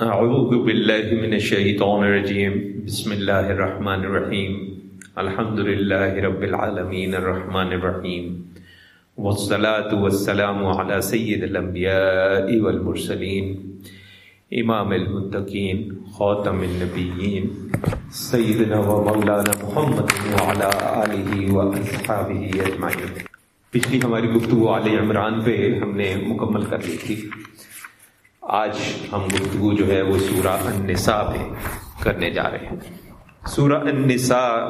اعوذ باللہ من الشیطان الرجیم بسم اللہ الرحمن الرحیم الحمد للہ رب العالمین الرحمن الرحیم والصلاة والسلام على سید الانبیاء والمرسلین امام المتقین خاتم النبیین سیدنا و مولانا محمد وعلى آلہ و اصحابہ اجمعین پچھلی ہماری گفتگو علی عمران پہ ہم نے مکمل کر لی تھی۔ آج ہم گفتگو جو ہے وہ سورہ النساء پہ کرنے جا رہے ہیں۔ سورہ النساء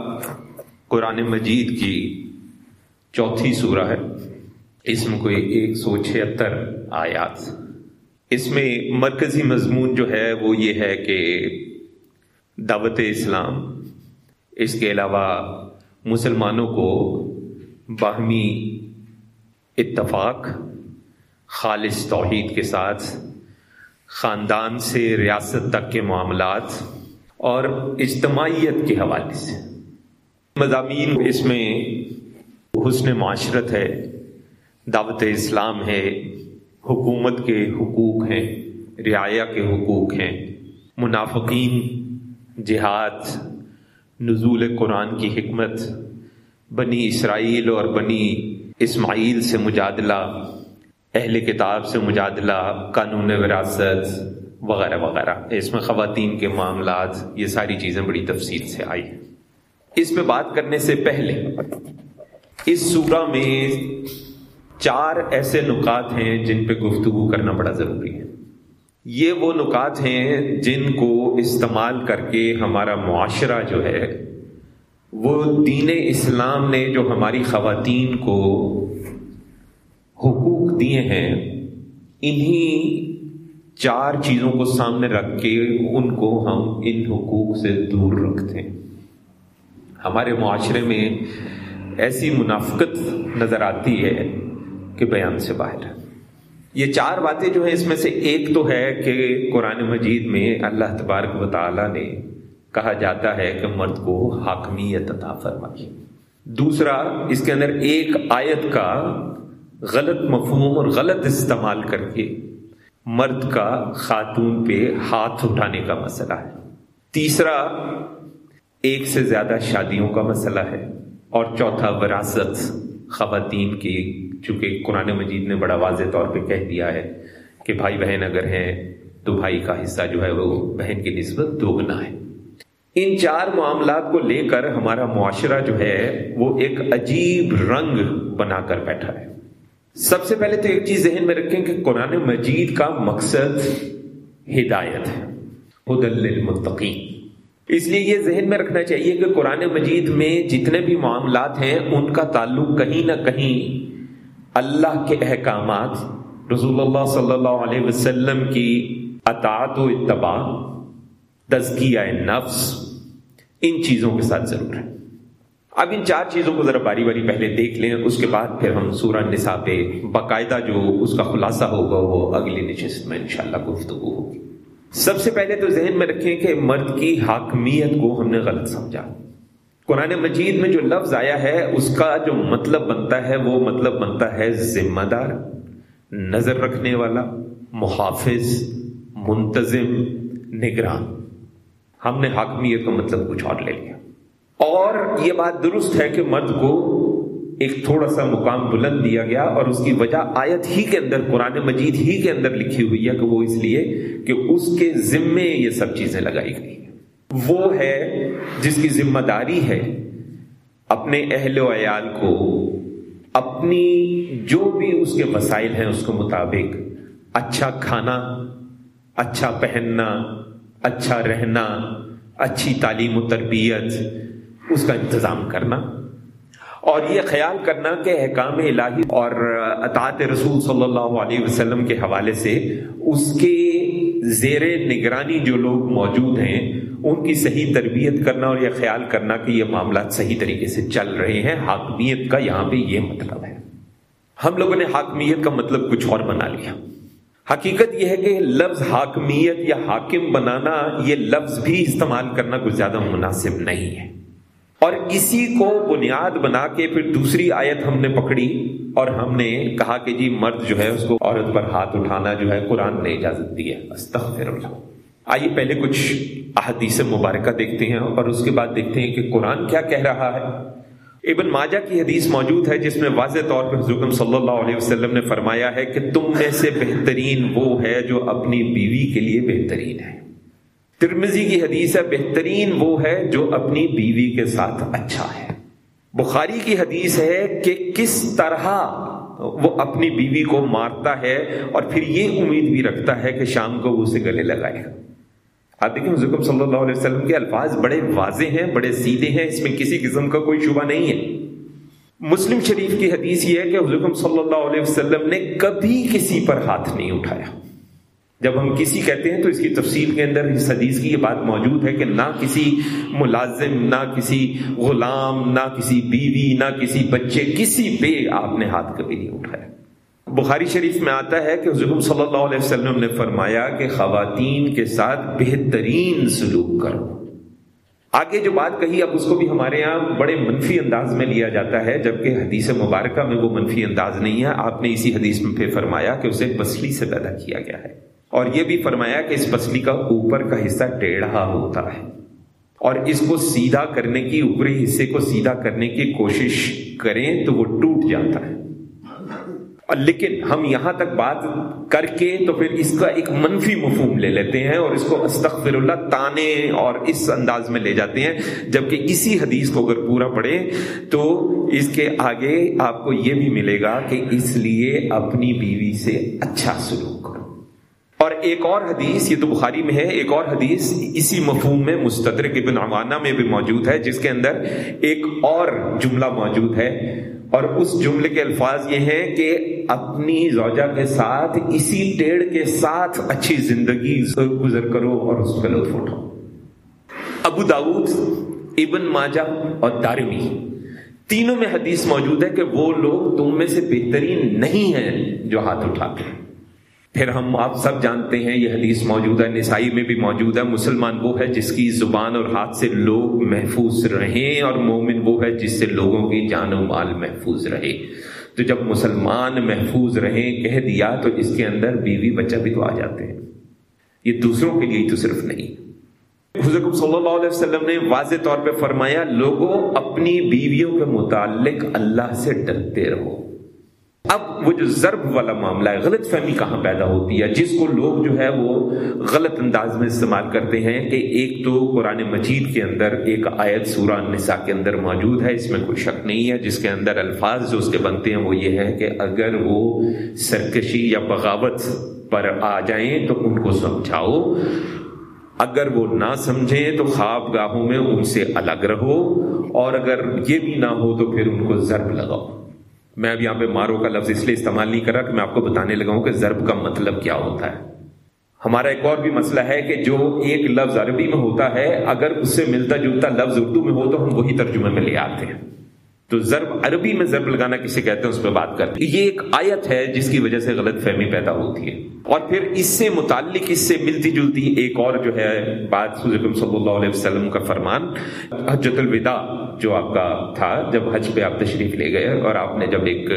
قرآن مجید کی چوتھی سورہ ہے۔ اس میں کوئی ایک سو چھہتر آیات۔ اس میں مرکزی مضمون جو ہے وہ یہ ہے کہ دعوت اسلام، اس کے علاوہ مسلمانوں کو باہمی اتفاق، خالص توحید کے ساتھ خاندان سے ریاست تک کے معاملات اور اجتماعیت کے حوالے سے۔ مضامین اس میں حسن معاشرت ہے، دعوت اسلام ہے، حکومت کے حقوق ہیں، رعایا کے حقوق ہیں، منافقین، جہاد، نزول قرآن کی حکمت، بنی اسرائیل اور بنی اسماعیل سے مجادلہ اہل کتاب سے مجادلہ، قانون وراثت وغیرہ وغیرہ۔ اس میں خواتین کے معاملات، یہ ساری چیزیں بڑی تفصیل سے آئی اس پہ بات کرنے سے پہلے، اس سورہ میں چار ایسے نکات ہیں جن پہ گفتگو کرنا بڑا ضروری ہے۔ یہ وہ نکات ہیں جن کو استعمال کر کے ہمارا معاشرہ جو ہے، وہ دین اسلام نے جو ہماری خواتین کو حقوق دیے ہیں۔ انہی چار چیزوں کو سامنے رکھ کے ان کو ہم ان حقوق سے دور رکھتے ہیں۔ ہمارے معاشرے میں ایسی منافقت نظر آتی ہے کہ بیان سے باہر۔ یہ چار باتیں جو ہیں، اس میں سے ایک تو ہے کہ قرآن مجید میں اللہ تبارک و تعالی نے کہا جاتا ہے کہ مرد کو حاکمیت عطا فرمائی دوسرا، اس کے اندر ایک آیت کا غلط مفہوم اور غلط استعمال کر کے مرد کا خاتون پہ ہاتھ اٹھانے کا مسئلہ ہے۔ تیسرا، ایک سے زیادہ شادیوں کا مسئلہ ہے۔ اور چوتھا، وراثت خواتین کی چونکہ قرآن مجید نے بڑا واضح طور پہ کہہ دیا ہے کہ بھائی بہن اگر ہیں تو بھائی کا حصہ جو ہے وہ بہن کی نسبت دوگنا ہے۔ ان چار معاملات کو لے کر ہمارا معاشرہ جو ہے وہ ایک عجیب رنگ بنا کر بیٹھا ہے۔ سب سے پہلے تو ایک چیز ذہن میں رکھیں کہ قرآن مجید کا مقصد ہدایت ہے حدل المتقین اس لیے یہ ذہن میں رکھنا چاہیے کہ قرآن مجید میں جتنے بھی معاملات ہیں، ان کا تعلق کہیں نہ کہیں اللہ کے احکامات، رسول اللہ صلی اللہ علیہ وسلم کی اطاعت و اتباع، تزکیہ نفس، ان چیزوں کے ساتھ ضرور ہے۔ اب ان چار چیزوں کو ذرا باری باری پہلے دیکھ لیں، اس کے بعد پھر ہم سورہ نساء پہ باقاعدہ جو اس کا خلاصہ ہوگا، وہ اگلی نشست میں انشاءاللہ گفتگو ہوگی۔ سب سے پہلے تو ذہن میں رکھیں کہ مرد کی حاکمیت کو ہم نے غلط سمجھا۔ قرآن مجید میں جو لفظ آیا ہے، اس کا جو مطلب بنتا ہے، وہ مطلب بنتا ہے ذمہ دار، نظر رکھنے والا، محافظ، منتظم، نگران۔ ہم نے حاکمیت کا مطلب کچھ اور لے لیا۔ اور یہ بات درست ہے کہ مرد کو ایک تھوڑا سا مقام بلند دیا گیا اور اس کی وجہ آیت ہی کے اندر قرآن مجید ہی کے اندر لکھی ہوئی ہے کہ وہ اس لیے کہ اس کے ذمے یہ سب چیزیں لگائی گئی وہ ہے جس کی ذمہ داری ہے اپنے اہل و عیال کو اپنی جو بھی اس کے وسائل ہیں اس کے مطابق اچھا کھانا اچھا پہننا اچھا رہنا، اچھی تعلیم و تربیت اس کا انتظام کرنا اور یہ خیال کرنا کہ احکام الہی اور اطاعت رسول صلی اللہ علیہ وسلم کے حوالے سے اس کے زیر نگرانی جو لوگ موجود ہیں، ان کی صحیح تربیت کرنا اور یہ خیال کرنا کہ یہ معاملات صحیح طریقے سے چل رہے ہیں، حاکمیت کا یہاں پہ یہ مطلب ہے۔ ہم لوگوں نے حاکمیت کا مطلب کچھ اور بنا لیا۔ حقیقت یہ ہے کہ لفظ حاکمیت یا حاکم بنانا، یہ لفظ بھی استعمال کرنا کچھ زیادہ مناسب نہیں ہے۔ اور اسی کو بنیاد بنا کے پھر دوسری آیت ہم نے پکڑی اور ہم نے کہا کہ جی مرد جو ہے اس کو عورت پر ہاتھ اٹھانا جو ہے قرآن نے اجازت دی ہے۔ استغفر اللہ۔ آئیے پہلے کچھ احادیث مبارکہ دیکھتے ہیں اور اس کے بعد دیکھتے ہیں کہ قرآن کیا کہہ رہا ہے۔ ابن ماجہ کی حدیث موجود ہے جس میں واضح طور پر حضرت صلی اللہ علیہ وسلم نے فرمایا ہے کہ تم میں سے بہترین وہ ہے جو اپنی بیوی کے لیے بہترین ہے۔ ترمزی کی حدیث ہے، بہترین وہ ہے جو اپنی بیوی کے ساتھ اچھا ہے۔ بخاری کی حدیث ہے کہ کس طرح وہ اپنی بیوی کو مارتا ہے اور پھر یہ امید بھی رکھتا ہے کہ شام کو وہ اسے گلے لگائے۔ گا آپ دیکھیں حضرت صلی اللہ علیہ وسلم کے الفاظ بڑے واضح ہیں، بڑے سیدھے ہیں، اس میں کسی قسم کا کوئی شبہ نہیں ہے۔ مسلم شریف کی حدیث یہ ہے کہ حضرت صلی اللہ علیہ وسلم نے کبھی کسی پر ہاتھ نہیں اٹھایا۔ جب ہم کسی کہتے ہیں تو اس کی تفصیل کے اندر اس حدیث کی یہ بات موجود ہے کہ نہ کسی ملازم، نہ کسی غلام، نہ کسی بیوی، نہ کسی بچے، کسی پہ آپ نے ہاتھ کبھی نہیں اٹھایا۔ بخاری شریف میں آتا ہے کہ حضرت صلی اللہ علیہ وسلم نے فرمایا کہ خواتین کے ساتھ بہترین سلوک کرو۔ آگے جو بات کہی، اب اس کو بھی ہمارے یہاں بڑے منفی انداز میں لیا جاتا ہے، جبکہ حدیث مبارکہ میں وہ منفی انداز نہیں ہے۔ آپ نے اسی حدیث میں پھر فرمایا کہ اسے پسلی سے پیدا کیا گیا ہے۔ اور یہ بھی فرمایا کہ اس پسلی کا اوپر کا حصہ ٹیڑھا ہوتا ہے اور اس کو سیدھا کرنے کی، اوپری حصے کو سیدھا کرنے کی کوشش کریں تو وہ ٹوٹ جاتا ہے۔ لیکن ہم یہاں تک بات کر کے تو پھر اس کا ایک منفی مفہوم لے لیتے ہیں اور اس کو استغفر اللہ تانے اور اس انداز میں لے جاتے ہیں۔ جبکہ اسی حدیث کو اگر پورا پڑھے تو اس کے آگے آپ کو یہ بھی ملے گا کہ اس لیے اپنی بیوی سے اچھا سلوک۔ اور ایک اور حدیث، یہ تو بخاری میں ہے، ایک اور حدیث اسی مفہوم میں مستدرک ابن عوانہ میں بھی موجود ہے، جس کے اندر ایک اور جملہ موجود ہے۔ اور اس جملے کے الفاظ یہ ہیں کہ اپنی زوجہ کے ساتھ، اسی ٹیڑھ کے ساتھ اچھی زندگی گزر کرو اور اس کا لطف اٹھاؤ۔ ابو داود ابن ماجہ اور دارمی، تینوں میں حدیث موجود ہے کہ وہ لوگ تم میں سے بہترین نہیں ہیں جو ہاتھ اٹھاتے ہیں۔ پھر ہم آپ سب جانتے ہیں یہ حدیث موجود ہے، نسائی میں بھی موجود ہے، مسلمان وہ ہے جس کی زبان اور ہاتھ سے لوگ محفوظ رہیں اور مومن وہ ہے جس سے لوگوں کی جان و مال محفوظ رہے۔ تو جب مسلمان محفوظ رہیں، کہہ دیا تو اس کے اندر بیوی، بچہ بھی تو آ جاتے ہیں۔ یہ دوسروں کے لیے تو صرف نہیں۔ حضرت صلی اللہ علیہ وسلم نے واضح طور پہ فرمایا، لوگوں، اپنی بیویوں کے متعلق اللہ سے ڈرتے رہو۔ اب وہ جو ضرب والا معاملہ ہے، غلط فہمی کہاں پیدا ہوتی ہے؟ جس کو لوگ جو ہے وہ غلط انداز میں استعمال کرتے ہیں کہ ایک تو قرآن مجید کے اندر ایک آیت سورہ نساء کے اندر موجود ہے، اس میں کوئی شک نہیں ہے۔ جس کے اندر الفاظ جو اس کے بنتے ہیں وہ یہ ہے کہ اگر وہ سرکشی یا بغاوت پر آ جائیں تو ان کو سمجھاؤ۔ اگر وہ نہ سمجھیں تو خواب گاہوں میں ان سے الگ رہو، اور اگر یہ بھی نہ ہو تو پھر ان کو ضرب لگاؤ۔ میں اب یہاں پہ مارو کا لفظ اس لیے استعمال نہیں کر رہا کہ میں آپ کو بتانے لگا ہوں کہ ضرب کا مطلب کیا ہوتا ہے۔ ہمارا ایک اور بھی مسئلہ ہے کہ جو ایک لفظ عربی میں ہوتا ہے، اگر اس سے ملتا جلتا لفظ اردو میں ہو تو ہم وہی ترجمے میں لے آتے ہیں۔ تو ضرب عربی میں ضرب لگانا کسے کہتے ہیں، اس پہ بات کرتے ہیں۔ یہ ایک آیت ہے جس کی وجہ سے غلط فہمی پیدا ہوتی ہے۔ اور پھر اس سے متعلق، اس سے ملتی جلتی ایک اور جو ہے، بات صلی اللہ علیہ وسلم کا فرمان حجت الوداع جو آپ کا تھا، جب حج پہ آپ تشریف لے گئے اور آپ نے جب ایک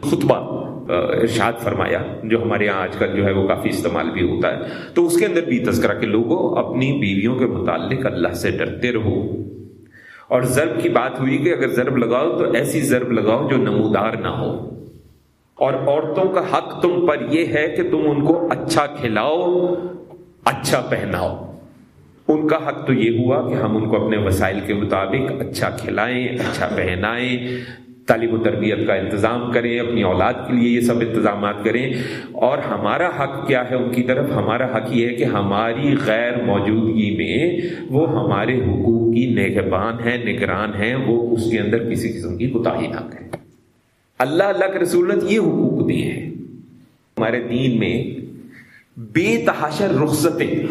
خطبہ ارشاد فرمایا، جو ہمارے یہاں آج کل جو ہے وہ کافی استعمال بھی ہوتا ہے۔ تو اس کے اندر بھی تذکرہ کہ لوگوں، اپنی بیویوں کے متعلق اللہ سے ڈرتے رہو۔ اور ضرب کی بات ہوئی کہ اگر ضرب لگاؤ تو ایسی ضرب لگاؤ جو نمودار نہ ہو۔ اور عورتوں کا حق تم پر یہ ہے کہ تم ان کو اچھا کھلاؤ اچھا پہناؤ۔ ان کا حق تو یہ ہوا کہ ہم ان کو اپنے وسائل کے مطابق اچھا کھلائیں اچھا پہنائیں۔ تعلیم و تربیت کا انتظام کریں، اپنی اولاد کے لیے یہ سب انتظامات کریں۔ اور ہمارا حق کیا ہے ان کی طرف؟ ہمارا حق یہ ہے کہ ہماری غیر موجودگی میں وہ ہمارے حقوق کی نگہبان ہیں، نگران ہیں، وہ اس کے اندر کسی قسم کی کوتا نہ کریں۔ اللہ اللہ کے رسول نے یہ حقوق دیے ہیں۔ ہمارے دین میں بے تحاشا رخصتیں،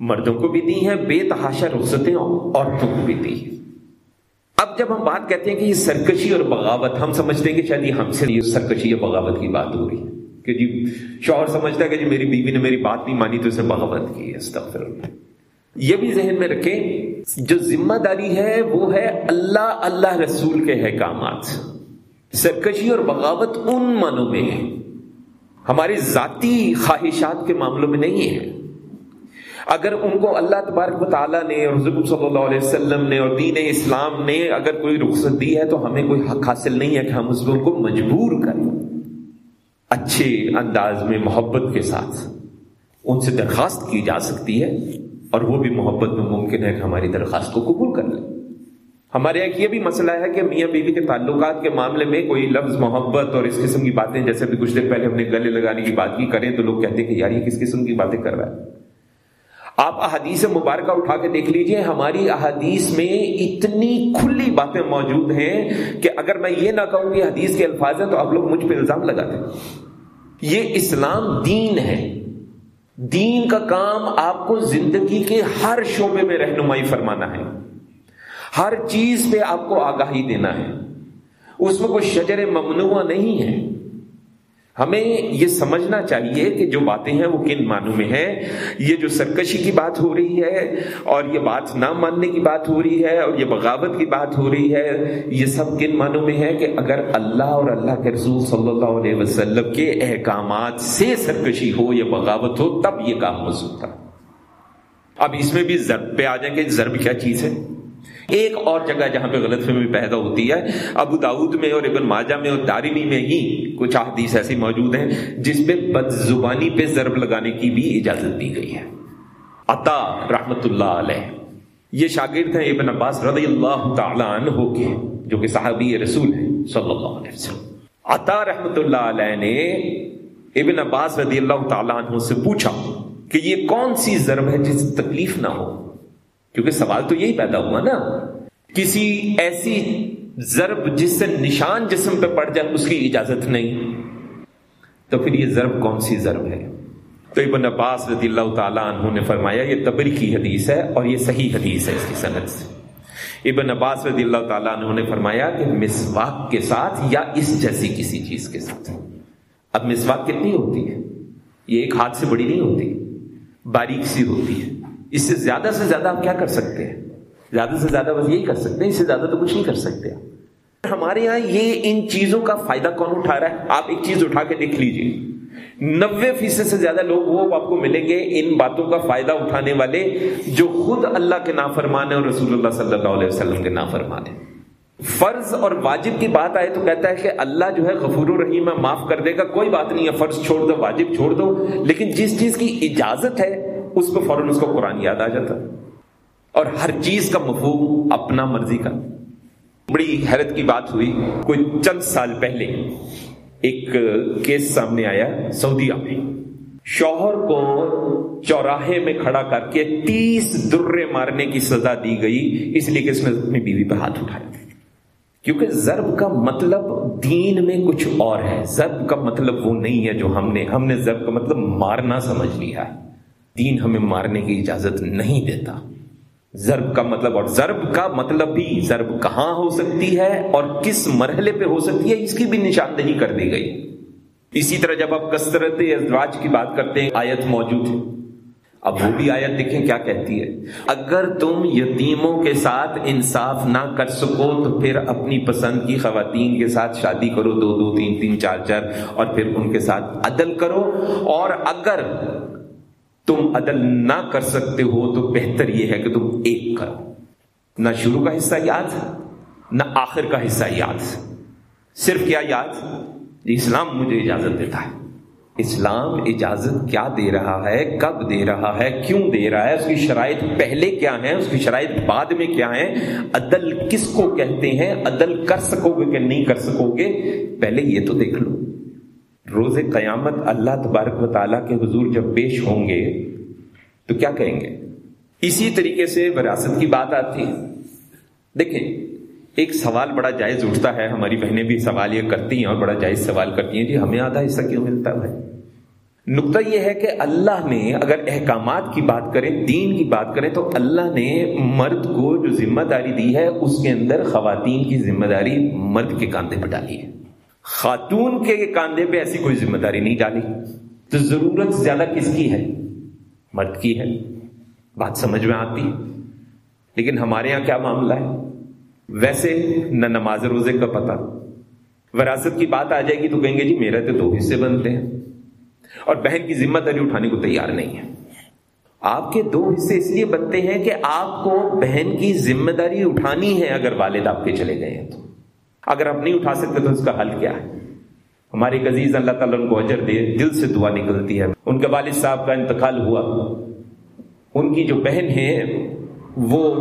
مردوں کو بھی دی ہیں، بے تحاشا رخصتیں عورتوں کو بھی دی ہیں۔ اب جب ہم بات کہتے ہیں کہ یہ سرکشی اور بغاوت، ہم سمجھتے ہیں کہ شاید یہ ہم سے یہ سرکشی یا بغاوت کی بات ہو رہی ہے۔ کہ جی شوہر سمجھتا ہے کہ جی میری بیوی نے میری بات نہیں مانی تو اسے بغاوت کی ہے یہ بھی ذہن میں رکھیں، جو ذمہ داری ہے وہ ہے اللہ اللہ رسول کے احکامات۔ سرکشی اور بغاوت ان منوں میں ہے ہماری ذاتی خواہشات کے معاملوں میں نہیں ہے اگر ان کو اللہ تبارک و تعالیٰ نے اور حضرت صلی اللہ علیہ وسلم نے اور دین اسلام نے اگر کوئی رخصت دی ہے تو ہمیں کوئی حق حاصل نہیں ہے کہ ہم اس کو مجبور کریں۔ اچھے انداز میں محبت کے ساتھ ان سے درخواست کی جا سکتی ہے اور وہ بھی محبت میں ممکن ہے کہ ہماری درخواست کو قبول کر لیں۔ ہمارے یہاں یہ بھی مسئلہ ہے کہ میاں بیوی کے تعلقات کے معاملے میں کوئی لفظ محبت اور اس قسم کی باتیں، جیسے بھی کچھ دیر پہلے ہم نے گلے لگانے کی بات کی کریں تو لوگ کہتے ہیں کہ یار یہ کس قسم کی باتیں کر رہا ہے؟ آپ احادیث مبارکہ اٹھا کے دیکھ لیجیے، ہماری احادیث میں اتنی کھلی باتیں موجود ہیں کہ اگر میں یہ نہ کہوں کہ حدیث کے الفاظ ہیں تو آپ لوگ مجھ پہ الزام لگاتے ہیں یہ اسلام دین ہے۔ دین کا کام آپ کو زندگی کے ہر شعبے میں رہنمائی فرمانا ہے۔ ہر چیز پہ آپ کو آگاہی دینا ہے۔ اس میں کوئی شجر ممنوع نہیں ہے۔ ہمیں یہ سمجھنا چاہیے کہ جو باتیں ہیں وہ کن معنوں میں ہیں؟ یہ جو سرکشی کی بات ہو رہی ہے اور یہ بات نہ ماننے کی بات ہو رہی ہے اور یہ بغاوت کی بات ہو رہی ہے، یہ سب کن معنوں میں ہے کہ اگر اللہ اور اللہ کے رسول صلی اللہ علیہ وسلم کے احکامات سے سرکشی ہو، یا بغاوت ہو، تب یہ کام ہو سکتا اب اس میں بھی ضرب پہ آ جائیں گے ضرب کیا چیز ہے؟ ایک اور جگہ جہاں پہ غلط فہمی پیدا ہوتی ہے، ابو داود میں اور ابن ماجہ میں اور دارمی میں ہی کچھ احادیث ایسی موجود ہیں جس پہ بد زبانی پہ ضرب لگانے کی بھی اجازت دی گئی ہے۔ عطا رحمت اللہ علیہ۔ یہ شاگرد ہیں ابن عباس رضی اللہ تعالی عنہ کے، جو کہ صحابی رسول ہیں، صلی اللہ علیہ وسلم۔ عطا رحمت اللہ علیہ نے ابن عباس رضی اللہ تعالیٰ عنہ سے پوچھا کہ یہ کون سی ضرب ہے جس تکلیف نہ ہو؟ کیونکہ سوال تو یہی پیدا ہوا نا۔ کسی ایسی ضرب جس سے نشان جسم پہ پڑ جائے، اس کی اجازت نہیں۔ تو پھر یہ ضرب کون سی ضرب ہے؟ تو ابن عباس رضی اللہ تعالیٰ عنہ نے فرمایا، یہ تبری کی حدیث ہے اور یہ صحیح حدیث ہے اس کی صنعت سے۔ ابن عباس رضی اللہ تعالیٰ عنہ نے فرمایا کہ مسواک کے ساتھ یا اس جیسی کسی چیز کے ساتھ۔ اب مسواک کتنی ہوتی ہے؟ یہ ایک ہاتھ سے بڑی نہیں ہوتی، باریک سی ہوتی ہے۔ اس سے زیادہ سے زیادہ آپ کیا کر سکتے ہیں؟ زیادہ سے زیادہ بس یہی کر سکتے ہیں، اس سے زیادہ تو کچھ نہیں کر سکتے ہمارے یہاں یہ ان چیزوں کا فائدہ کون اٹھا رہا ہے؟ آپ ایک چیز اٹھا کے دیکھ لیجیے نوے فیصد سے زیادہ لوگ وہ آپ کو ملیں گے ان باتوں کا فائدہ اٹھانے والے جو خود اللہ کے نافرمان ہیں اور رسول اللہ صلی اللہ علیہ وسلم کے نافرمان ہیں۔ فرض اور واجب کی بات آئے تو کہتا ہے کہ اللہ جو ہے غفور الرحیم ہے، معاف کر دے گا، کوئی بات نہیں ہے، فرض چھوڑ دو، واجب چھوڑ دو۔ لیکن جس چیز کی اجازت ہے اس کو فوراً اس کو قرآن یاد آ جاتا اور ہر چیز کا مفہوم اپنا مرضی کا۔ بڑی حیرت کی بات ہوئی، کوئی چند سال پہلے ایک کیس سامنے آیا سعودیہ میں شوہر کو چوراہے میں کھڑا کر کے تیس درے مارنے کی سزا دی گئی، اس لیے کہ اس نے اپنی بیوی پہ ہاتھ اٹھایا۔ کیونکہ ضرب کا مطلب دین میں کچھ اور ہے۔ ضرب کا مطلب وہ نہیں ہے جو ہم نے ہم نے ضرب کا مطلب مارنا سمجھ لیا۔ ہے دین ہمیں مارنے کی اجازت نہیں دیتا۔ ضرب کا مطلب اور ضرب کا مطلب بھی ضرب کہاں ہو سکتی ہے اور کس مرحلے پہ ہو سکتی ہے، اس کی بھی نشاندہی کر دی گئی۔ اسی طرح جب آپ کثرت ازدواج کی بات کرتے ہیں، آیت موجود ہے۔ اب وہ بھی آیت دیکھیں کیا کہتی ہے۔ اگر تم یتیموں کے ساتھ انصاف نہ کر سکو تو پھر اپنی پسند کی خواتین کے ساتھ شادی کرو، دو دو، تین تین، چار چار، اور پھر ان کے ساتھ عدل کرو۔ اور اگر تم عدل نہ کر سکتے ہو تو بہتر یہ ہے کہ تم ایک کرو۔ نہ شروع کا حصہ یاد، نہ آخر کا حصہ یاد۔ صرف کیا یاد؟ اسلام مجھے اجازت دیتا ہے۔ اسلام اجازت کیا دے رہا ہے؟ کب دے رہا ہے؟ کیوں دے رہا ہے؟ اس کی شرائط پہلے کیا ہیں؟ اس کی شرائط بعد میں کیا ہیں؟ عدل کس کو کہتے ہیں؟ عدل کر سکو گے کہ نہیں کر سکو گے؟ پہلے یہ تو دیکھ لو۔ روز قیامت اللہ تبارک و تعالیٰ کے حضور جب پیش ہوں گے، تو کیا کہیں گے؟ اسی طریقے سے وراثت کی بات آتی ہے۔ دیکھیں، ایک سوال بڑا جائز اٹھتا ہے، ہماری بہنیں بھی سوال یہ کرتی ہیں اور بڑا جائز سوال کرتی ہیں جی ہمیں آدھا حصہ کیوں ملتا ہے نقطہ یہ ہے کہ اللہ نے اگر احکامات کی بات کریں، دین کی بات کریں، تو اللہ نے مرد کو جو ذمہ داری دی ہے، اس کے اندر خواتین کی ذمہ داری مرد کے کاندھے پہ ڈالی ہے۔ خاتون کے کاندھے پہ ایسی کوئی ذمہ داری نہیں ڈالی۔ تو ضرورت زیادہ کس کی ہے؟ مرد کی ہے۔ بات سمجھ میں آتی ہے۔ لیکن ہمارے یہاں کیا معاملہ ہے؟ ویسے نہ نماز روزے کا پتہ۔ وراثت کی بات آ جائے گی تو کہیں گے جی میرے تو دو حصے بنتے ہیں۔ اور بہن کی ذمہ داری اٹھانے کو تیار نہیں ہے۔ آپ کے دو حصے اس لیے بنتے ہیں کہ آپ کو بہن کی ذمہ داری اٹھانی ہے اگر والد آپ کے چلے گئے ہیں تو۔ اگر آپ نہیں اٹھا سکتے تو اس کا حل کیا ہے؟ ہماری عزیز اللہ تعالیٰ ان کو اجر دے، دل سے دعا نکلتی ہے۔ ان کے والد صاحب کا انتقال ہوا۔ ان کی جو بہن ہے وہ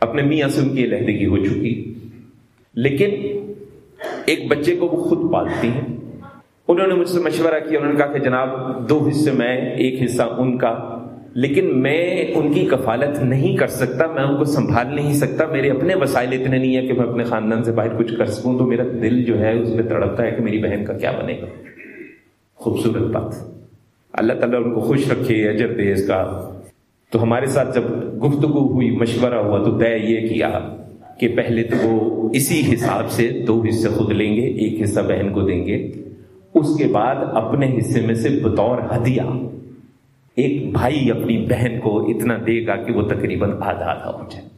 اپنے میاں سے ان کی علیحدگی ہو چکی۔ لیکن ایک بچے کو وہ خود پالتی ہیں۔ انہوں نے مجھ سے مشورہ کیا، انہوں نے کہا کہ جناب، دو حصے میں، ایک حصہ ان کا۔ لیکن میں ان کی کفالت نہیں کر سکتا، میں ان کو سنبھال نہیں سکتا، میرے اپنے وسائل اتنے نہیں ہیں کہ میں اپنے خاندان سے باہر کچھ کر سکوں، تو میرا دل جو ہے اس پہ تڑپتا ہے کہ میری بہن کا کیا بنے گا۔ خوبصورت بات۔ اللہ تعالیٰ ان کو خوش رکھے، اجر دے اس کا۔ تو ہمارے ساتھ جب گفتگو ہوئی، مشورہ ہوا، تو طے یہ کیا کہ پہلے تو وہ اسی حساب سے دو حصے خود لیں گے، ایک حصہ بہن کو دیں گے۔ اس کے بعد اپنے حصے میں سے بطور ہدیہ۔ ایک بھائی اپنی بہن کو اتنا دے گا کہ وہ تقریباً آدھا آدھا ہو جائے۔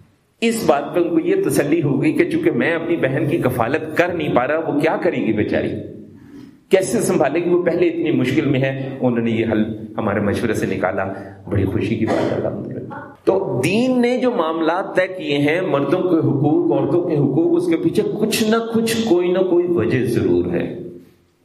اس بات پہ ان کو یہ تسلی ہو گئی کہ چونکہ میں اپنی بہن کی کفالت کر نہیں پا رہا، وہ کیا کرے گی بیچاری؟ کیسے سنبھالے گی؟ وہ پہلے اتنی مشکل میں ہے۔ انہوں نے یہ حل ہمارے مشورے سے نکالا۔ بڑی خوشی کی بات ہے تو دین نے جو معاملات طے کیے ہیں، مردوں کے حقوق، عورتوں کے حقوق، اس کے پیچھے کچھ نہ کچھ کوئی نہ کوئی وجہ ضرور ہے۔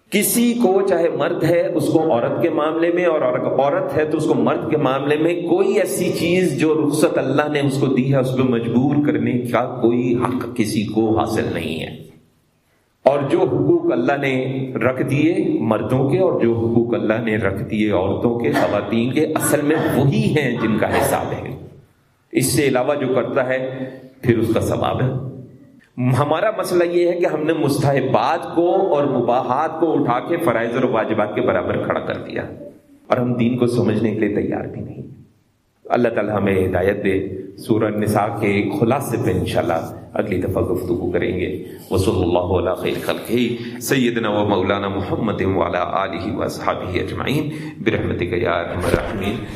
کسی کو چاہے مرد ہے، اس کو عورت کے معاملے میں، اور عورت ہے تو اس کو مرد کے معاملے میں کوئی ایسی چیز جو رخصت اللہ نے اس کو دی ہے، اس پہ مجبور کرنے کا کوئی حق کسی کو حاصل نہیں ہے۔ اور جو حقوق اللہ نے رکھ دیے مردوں کے، اور جو حقوق اللہ نے رکھ دیے عورتوں کے، خواتین کے، اصل میں وہی ہیں جن کا حساب ہے۔ اس سے علاوہ جو کرتا ہے، پھر اس کا ثواب ہے۔ ہمارا مسئلہ یہ ہے کہ ہم نے مستحبات کو اور مباحات کو اٹھا کے فرائض اور واجبات کے برابر کھڑا کر دیا اور ہم دین کو سمجھنے کے لیے تیار بھی نہیں۔ اللہ تعالیٰ ہمیں ہدایت دے۔ سورہ نساء کے خلاصے پہ انشاءاللہ اگلی دفعہ گفتگو کریں گے۔ وصول اللہ علیہ خیر خلق سیدنا و مولانا محمد والا علیہ و صحابہ اجمعین۔ برحمتک یا ارحم الراحمین۔